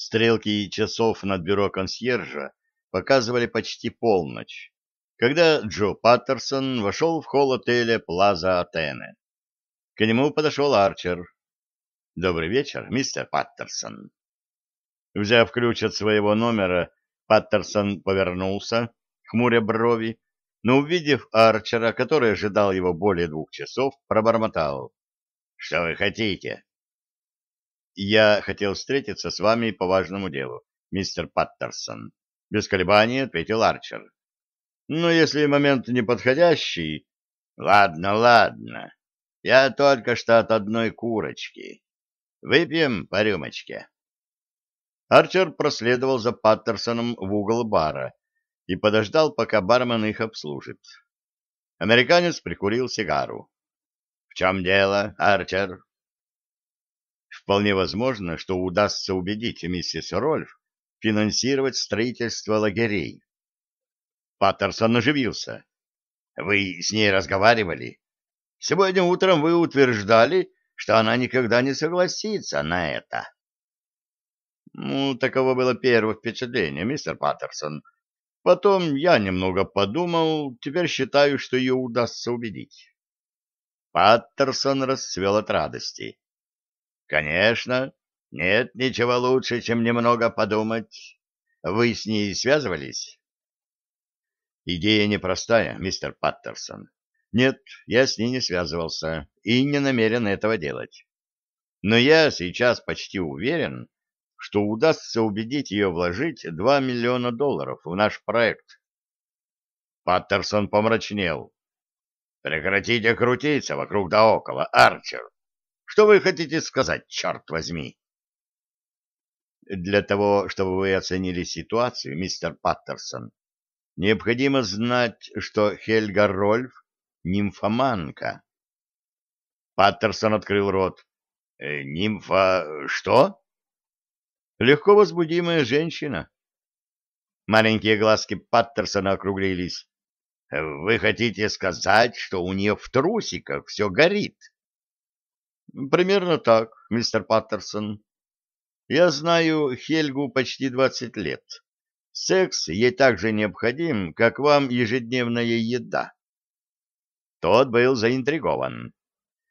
Стрелки часов над бюро консьержа показывали почти полночь, когда Джо Паттерсон вошел в холл отеля Плаза Атене. К нему подошел Арчер. «Добрый вечер, мистер Паттерсон». Взяв ключ от своего номера, Паттерсон повернулся, хмуря брови, но, увидев Арчера, который ожидал его более двух часов, пробормотал. — Что вы хотите? я хотел встретиться с вами по важному делу, мистер Паттерсон. Без колебаний ответил Арчер. Но если момент неподходящий... Ладно, ладно. Я только что от одной курочки. Выпьем по рюмочке. Арчер проследовал за Паттерсоном в угол бара и подождал, пока бармен их обслужит. Американец прикурил сигару. — В чем дело, Арчер? Вполне возможно, что удастся убедить миссис Рольф финансировать строительство лагерей. Паттерсон оживился. «Вы с ней разговаривали? Сегодня утром вы утверждали, что она никогда не согласится на это». «Ну, таково было первое впечатление, мистер Паттерсон. Потом я немного подумал, теперь считаю, что ее удастся убедить». Паттерсон расцвел от радости. Конечно, нет ничего лучше, чем немного подумать. Вы с ней связывались? Идея непростая, мистер Паттерсон. Нет, я с ней не связывался и не намерен этого делать. Но я сейчас почти уверен, что удастся убедить ее вложить 2 миллиона долларов в наш проект. Паттерсон помрачнел. «Прекратите крутиться вокруг да около, Арчер. Что вы хотите сказать, черт возьми? Для того, чтобы вы оценили ситуацию, мистер Паттерсон, необходимо знать, что Хельга Рольф — нимфоманка. Паттерсон открыл рот. «Э, «Нимфа... что?» «Легко возбудимая женщина». Маленькие глазки Паттерсона округлились. «Вы хотите сказать, что у нее в трусиках все горит?» Примерно так, мистер Паттерсон. Я знаю Хельгу почти 20 лет. Секс ей так же необходим, как вам ежедневная еда. Тот был заинтригован.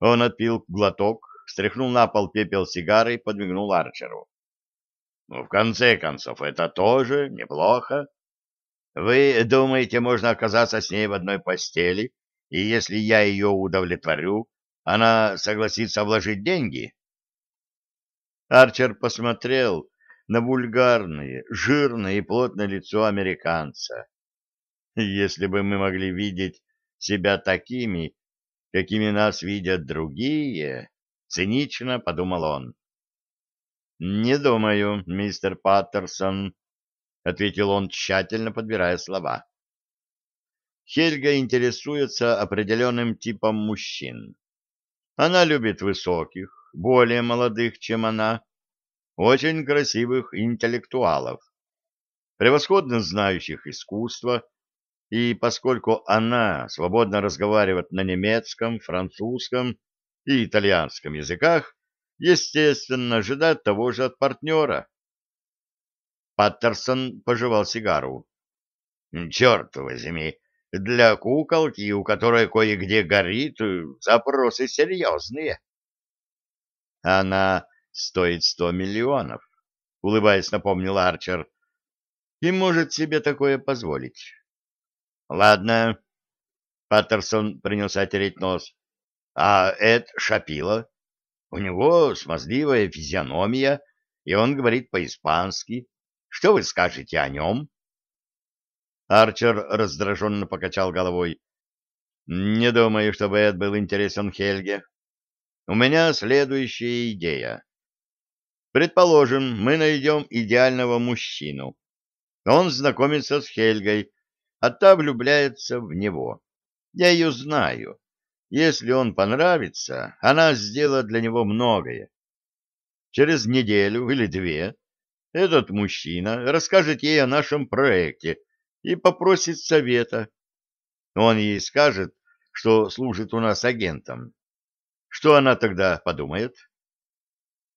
Он отпил глоток, стряхнул на пол пепел сигары и подмигнул Арчеру. Ну, в конце концов, это тоже неплохо. Вы думаете, можно оказаться с ней в одной постели, и если я ее удовлетворю, она согласится вложить деньги? Арчер посмотрел на вульгарное, жирное и плотное лицо американца. Если бы мы могли видеть себя такими, какими нас видят другие, цинично подумал он. Не думаю, мистер Паттерсон, ответил он, тщательно подбирая слова. Хельга интересуется определенным типом мужчин. Она любит высоких, более молодых, чем она, очень красивых интеллектуалов, превосходно знающих искусство, и поскольку она свободно разговаривает на немецком, французском и итальянском языках, естественно, ожидает того же от партнера. Паттерсон пожевал сигару. — Черт возьми, для куколки, у которой кое-где горит, э, запросы серьезные. Она стоит сто миллионов, — улыбаясь, напомнил Арчер. И может себе такое позволить. Ладно. Паттерсон принялся тереть нос. А Эд Шапило? У него смазливая физиономия, и он говорит по-испански. Что вы скажете о нем? Арчер раздраженно покачал головой. «Не думаю, чтобы это был интересен Хельге. У меня следующая идея. Предположим, мы найдем идеального мужчину. Он знакомится с Хельгой, а та влюбляется в него. Я ее знаю. Если он понравится, она сделает для него многое. Через неделю или две этот мужчина расскажет ей о нашем проекте — и попросит совета. Он ей скажет, что служит у нас агентом. Что она тогда подумает?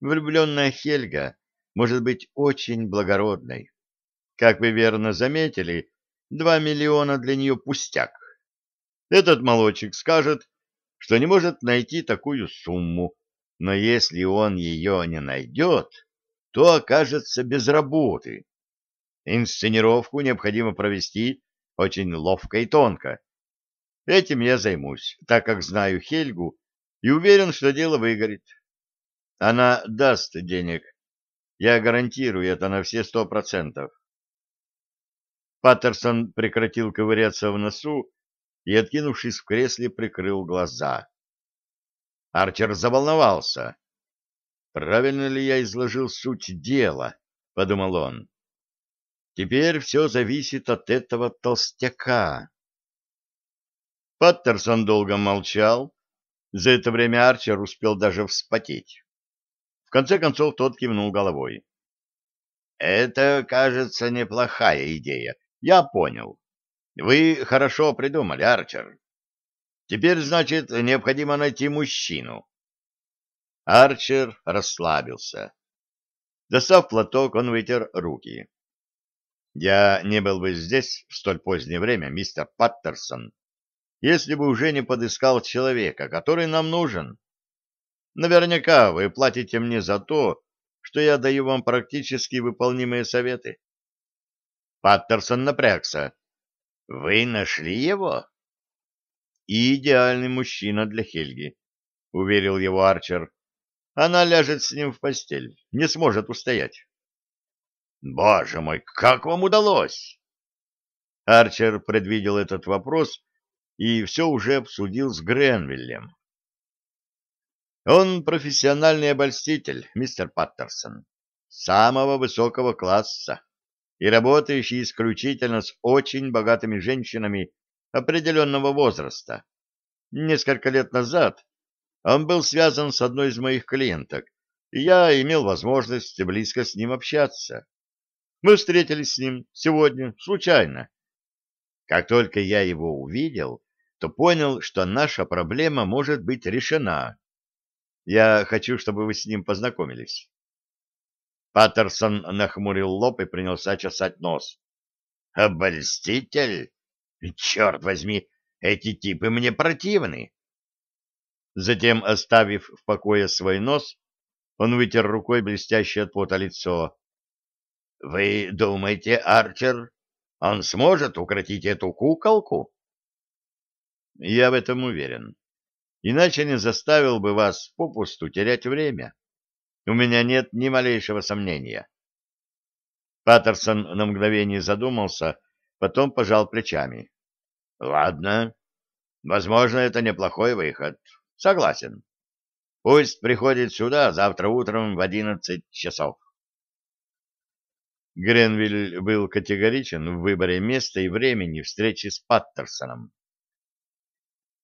Влюбленная Хельга может быть очень благородной. Как вы верно заметили, два миллиона для нее пустяк. Этот молочек скажет, что не может найти такую сумму, но если он ее не найдет, то окажется без работы. Инсценировку необходимо провести очень ловко и тонко. Этим я займусь, так как знаю Хельгу и уверен, что дело выгорит. Она даст денег. Я гарантирую это на все сто процентов. Паттерсон прекратил ковыряться в носу и, откинувшись в кресле, прикрыл глаза. Арчер заволновался. «Правильно ли я изложил суть дела?» — подумал он. Теперь все зависит от этого толстяка. Паттерсон долго молчал. За это время Арчер успел даже вспотеть. В конце концов тот кивнул головой. «Это, кажется, неплохая идея. Я понял. Вы хорошо придумали, Арчер. Теперь, значит, необходимо найти мужчину». Арчер расслабился. Достав платок, он вытер руки. Я не был бы здесь в столь позднее время, мистер Паттерсон, если бы уже не подыскал человека, который нам нужен. Наверняка вы платите мне за то, что я даю вам практически выполнимые советы. Паттерсон напрягся. Вы нашли его? И идеальный мужчина для Хельги, уверил его Арчер. Она ляжет с ним в постель, не сможет устоять. Боже мой, как вам удалось? Арчер предвидел этот вопрос и все уже обсудил с Гренвиллем. Он профессиональный обольститель, мистер Паттерсон, самого высокого класса и работающий исключительно с очень богатыми женщинами определенного возраста. Несколько лет назад он был связан с одной из моих клиенток, и я имел возможность близко с ним общаться. Мы встретились с ним сегодня, случайно. Как только я его увидел, то понял, что наша проблема может быть решена. Я хочу, чтобы вы с ним познакомились. Паттерсон нахмурил лоб и принялся чесать нос. «Обольститель? Черт возьми, эти типы мне противны!» Затем, оставив в покое свой нос, он вытер рукой блестящее от пота лицо. Вы думаете, Арчер, он сможет укротить эту куколку? Я в этом уверен. Иначе не заставил бы вас попусту терять время. У меня нет ни малейшего сомнения. Паттерсон на мгновение задумался, потом пожал плечами. Ладно. Возможно, это неплохой выход. Согласен. Пусть приходит сюда завтра утром в одиннадцать часов. Гренвиль был категоричен в выборе места и времени встречи с Паттерсоном.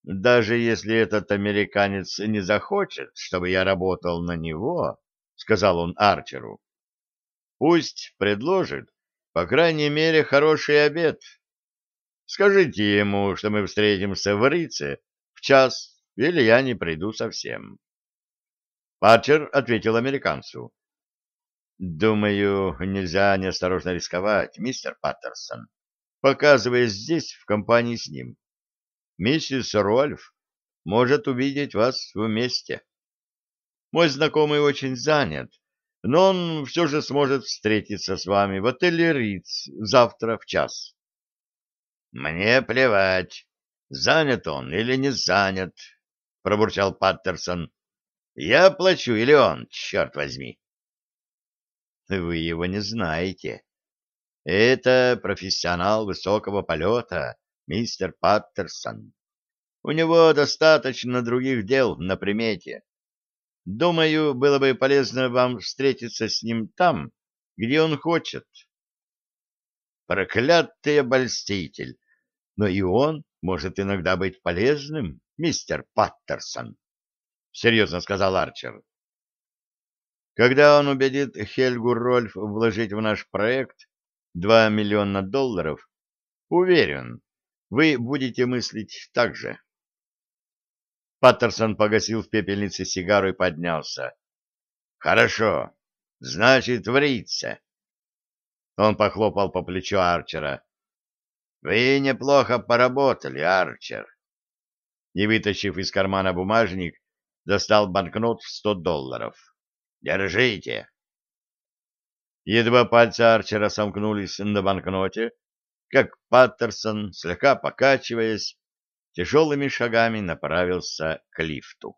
«Даже если этот американец не захочет, чтобы я работал на него», — сказал он Арчеру, — «пусть предложит, по крайней мере, хороший обед. Скажите ему, что мы встретимся в Рице в час, или я не приду совсем». Арчер ответил американцу. Думаю, нельзя неосторожно рисковать, мистер Паттерсон, Показываясь здесь, в компании с ним. Миссис Рольф может увидеть вас вместе. Мой знакомый очень занят, но он все же сможет встретиться с вами в отеле Риц завтра в час. Мне плевать, занят он или не занят, пробурчал Паттерсон. Я плачу или он, черт возьми. Вы его не знаете. Это профессионал высокого полета, мистер Паттерсон. У него достаточно других дел на примете. Думаю, было бы полезно вам встретиться с ним там, где он хочет. Проклятый обольститель! Но и он может иногда быть полезным, мистер Паттерсон, — серьезно сказал Арчер. Когда он убедит Хельгу Рольф вложить в наш проект 2 миллиона долларов, уверен, вы будете мыслить так же. Паттерсон погасил в пепельнице сигару и поднялся. «Хорошо, значит, врится». Он похлопал по плечу Арчера. «Вы неплохо поработали, Арчер». И, вытащив из кармана бумажник, достал банкнот в сто долларов. Держите!» Едва пальцы Арчера сомкнулись на банкноте, как Паттерсон, слегка покачиваясь, тяжелыми шагами направился к лифту.